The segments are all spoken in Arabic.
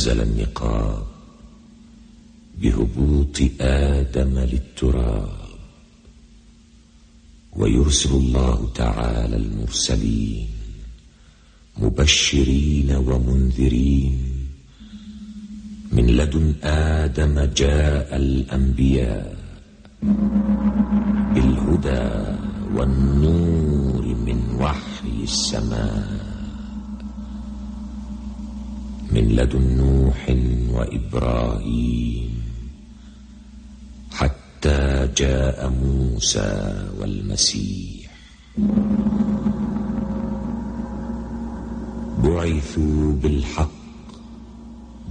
نزل النقاب بهبوط آدم للتراب ويرسل الله تعالى المرسلين مبشرين ومنذرين من لدن آدم جاء الأنبياء بالهدى والنور من وحي السماء. من لدن نوح وإبراهيم حتى جاء موسى والمسيح. بعثوا بالحق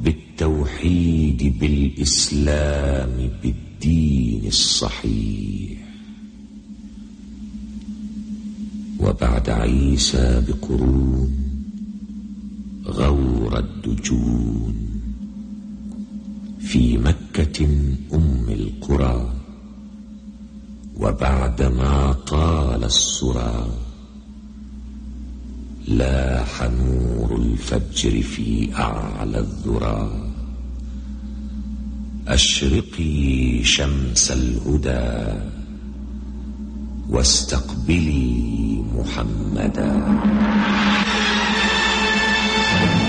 بالتوحيد بالإسلام بالدين الصحيح. وبعد عيسى بقرون غور الدجون. في مكة أم القرى وبعدما طال السرى لاح نور الفجر في أعلى الذرى. أشرقي شمس الهدى واستقبلي محمدا. Thank you.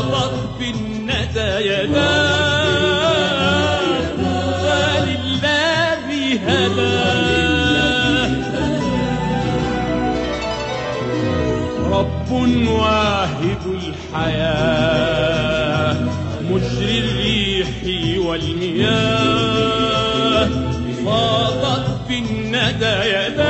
رب الندى يدا فلله هدى رب واهب الحياة مجري الريح والمياه. فاضت بالندى يداه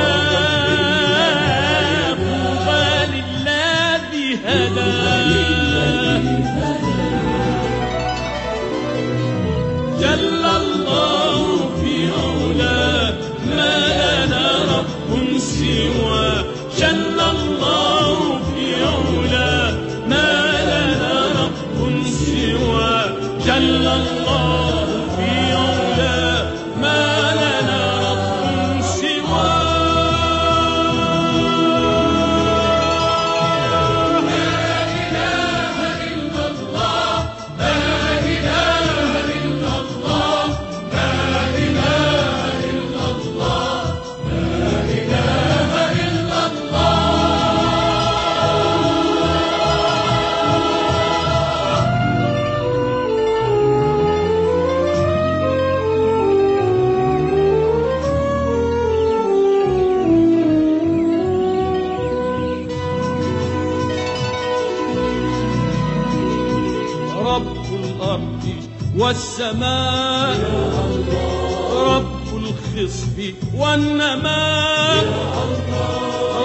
جهنما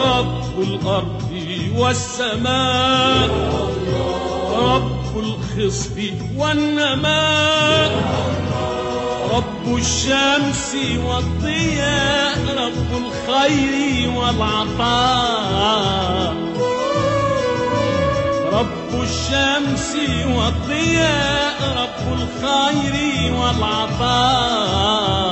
رب الأرض والسماء رب الخصب والنماء رب الشمس والضياء رب الخير والعطاء. رب الشمس والضياء رب الخير والعطاء.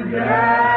and.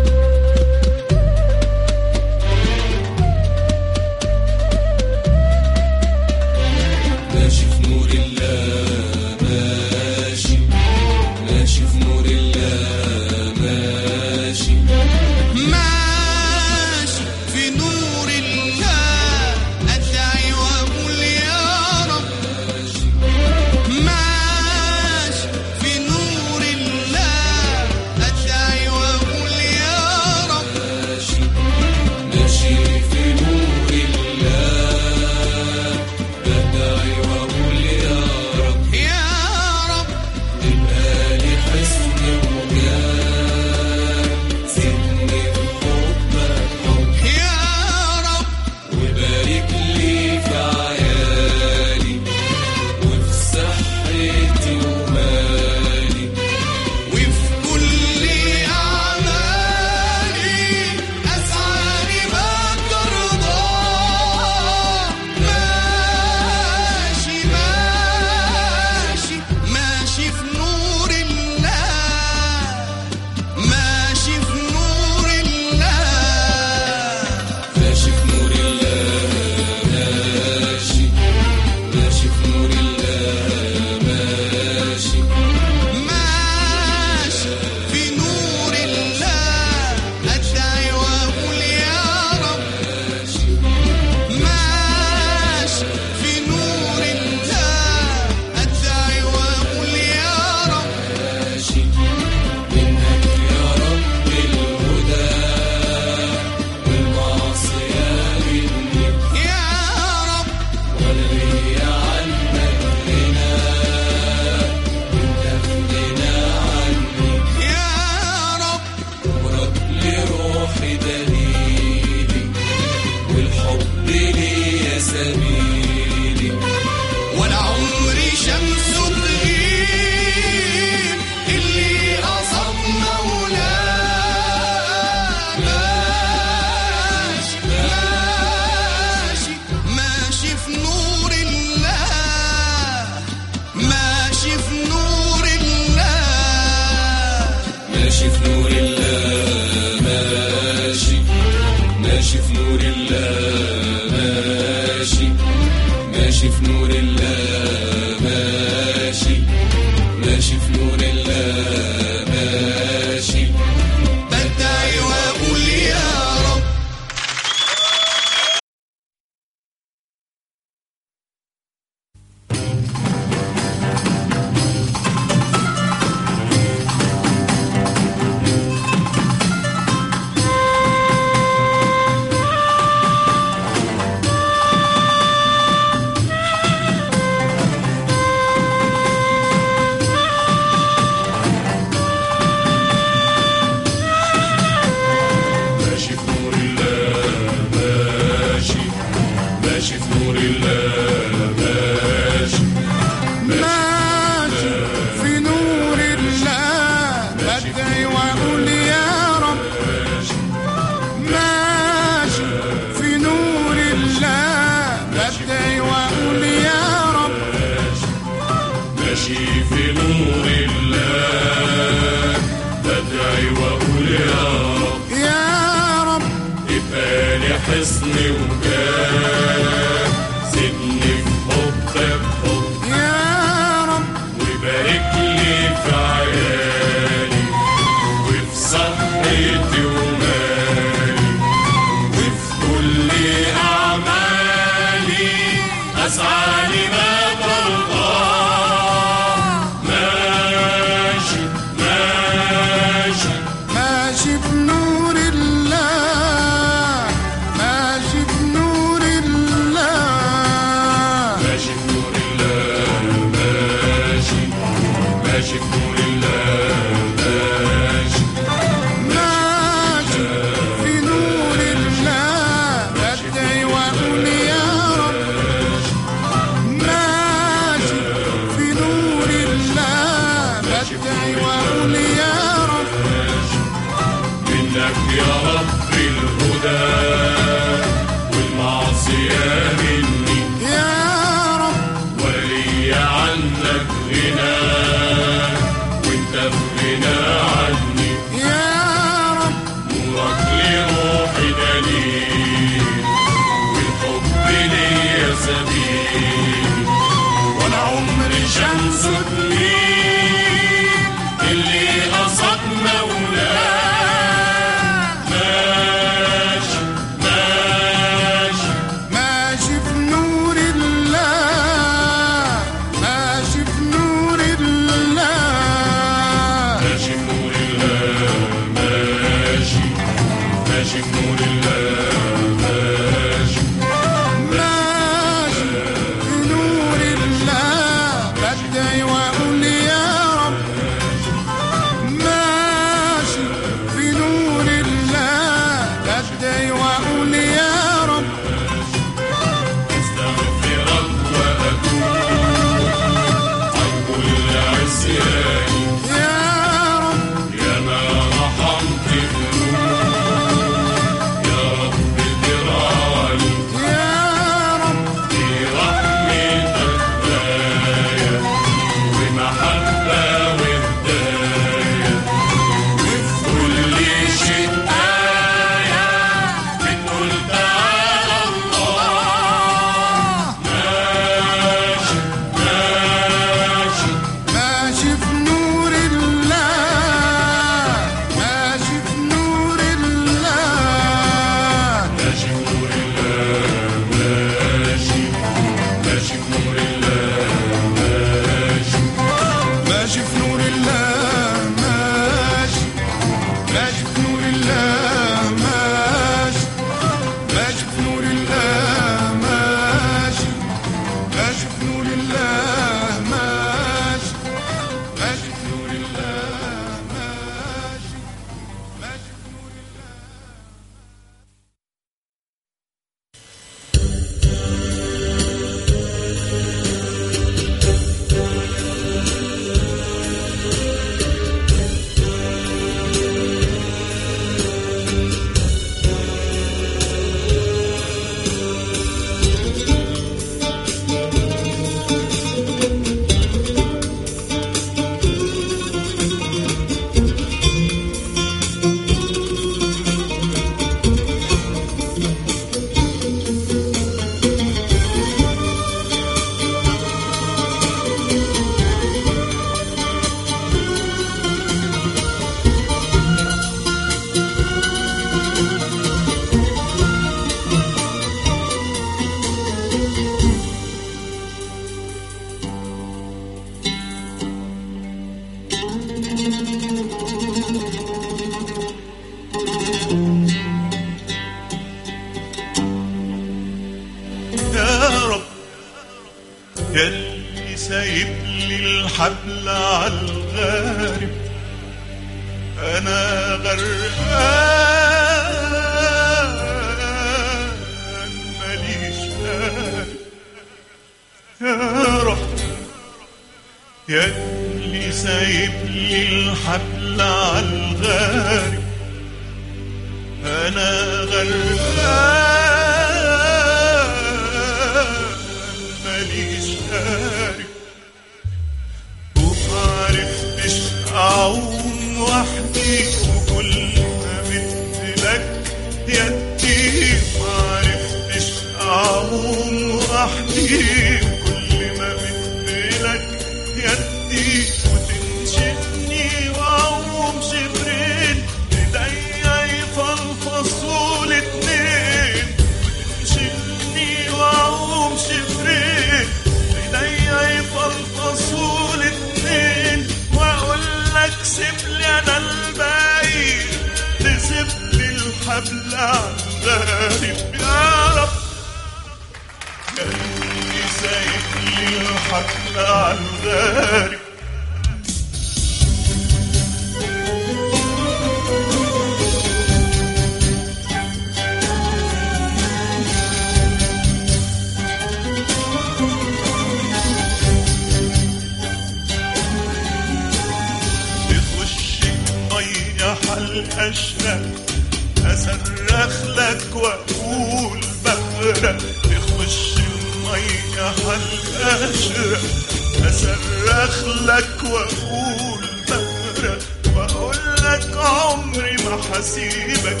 أصرخ دخلك وأقول بقرا وأقول لك عمري ما حسيبك.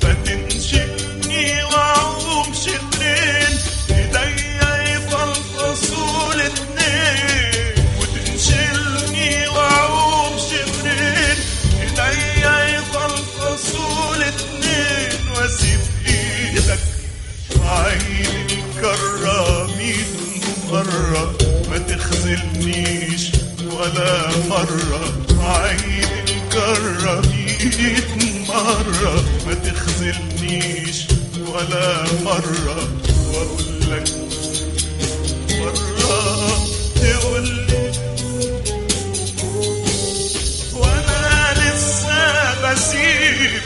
فتنشئني وأعوم شقرين. ولا مرة عين الكرة ميت مرة ما تخذلنيش ولا مرة وأقول لك مرة تقول لي وأنا لسه بسيب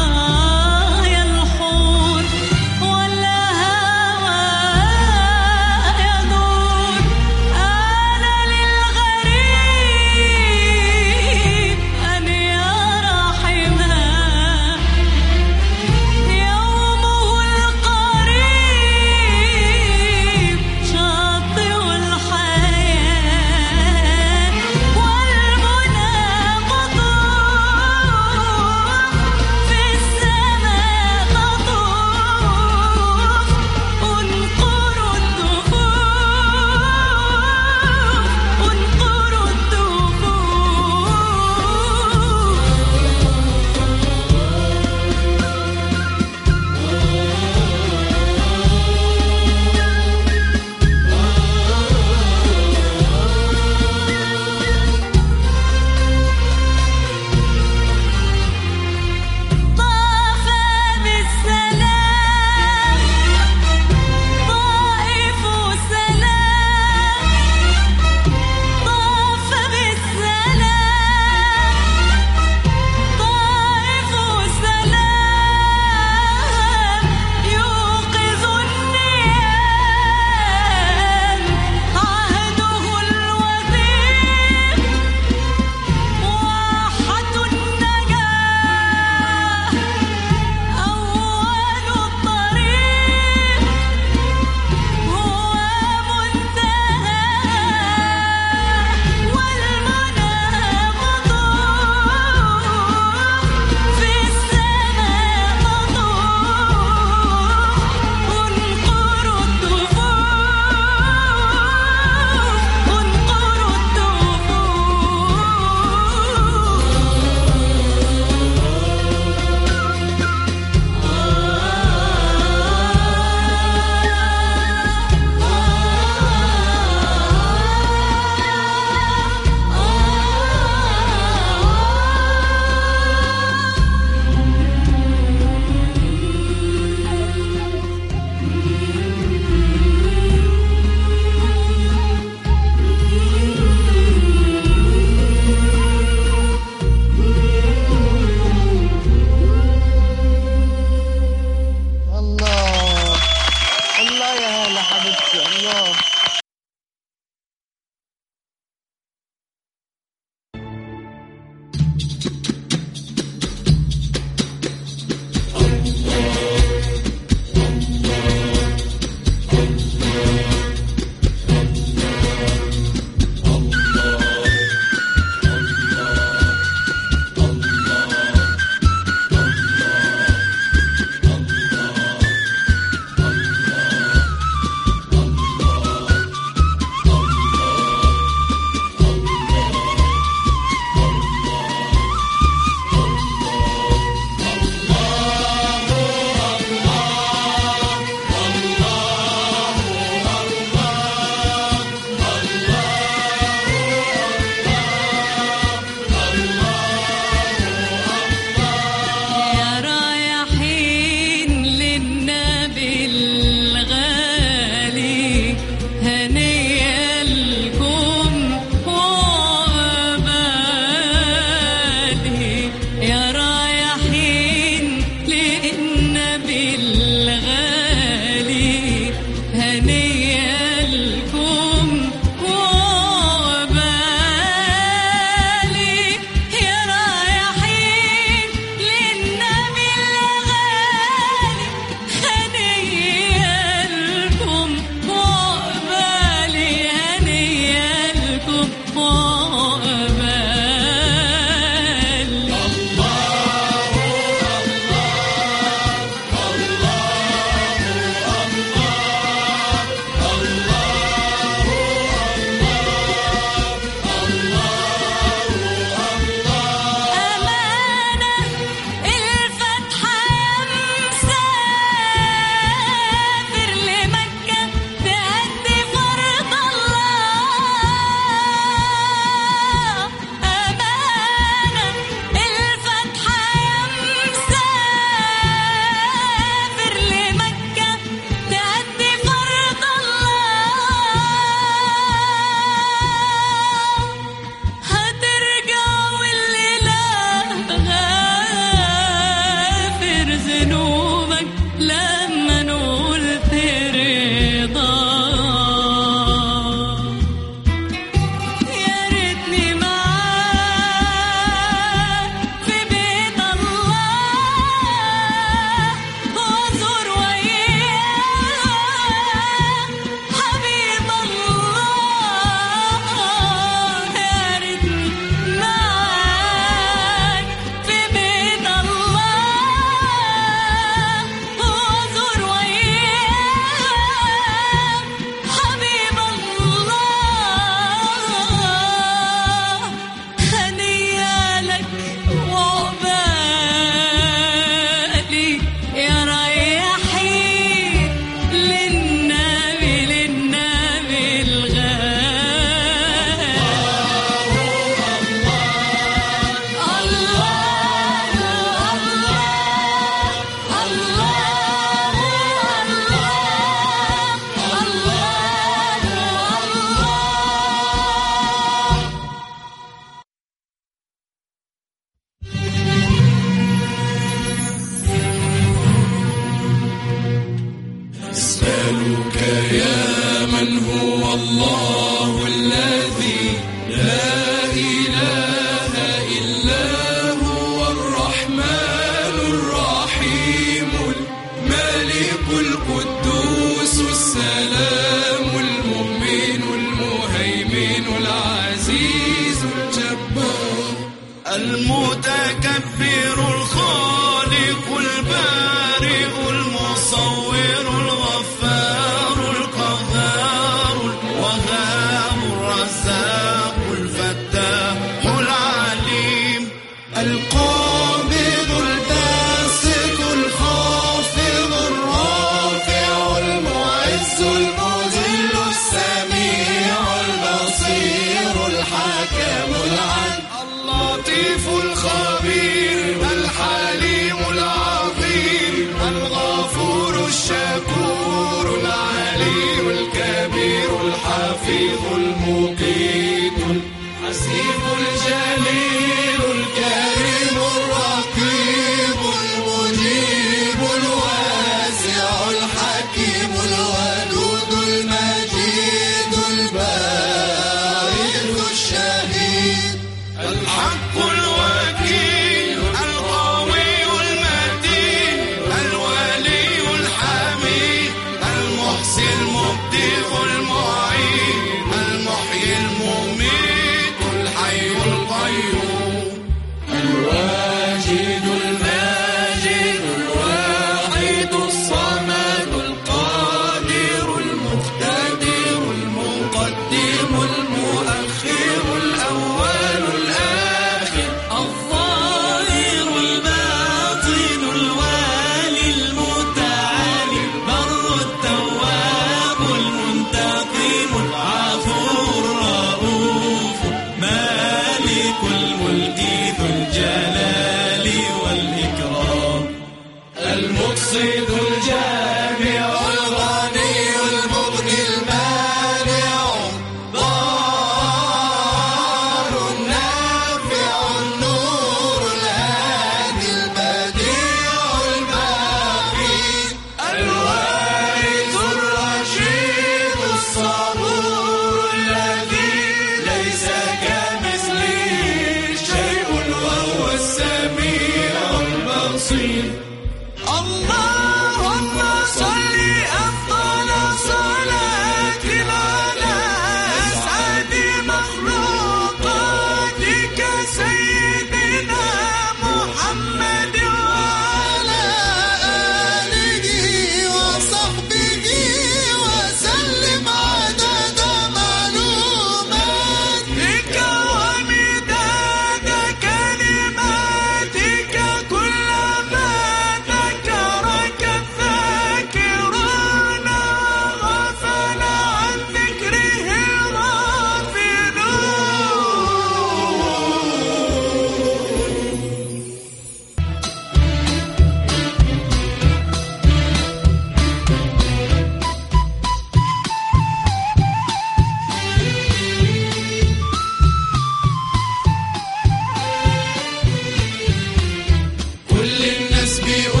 You.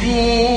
وللنجوم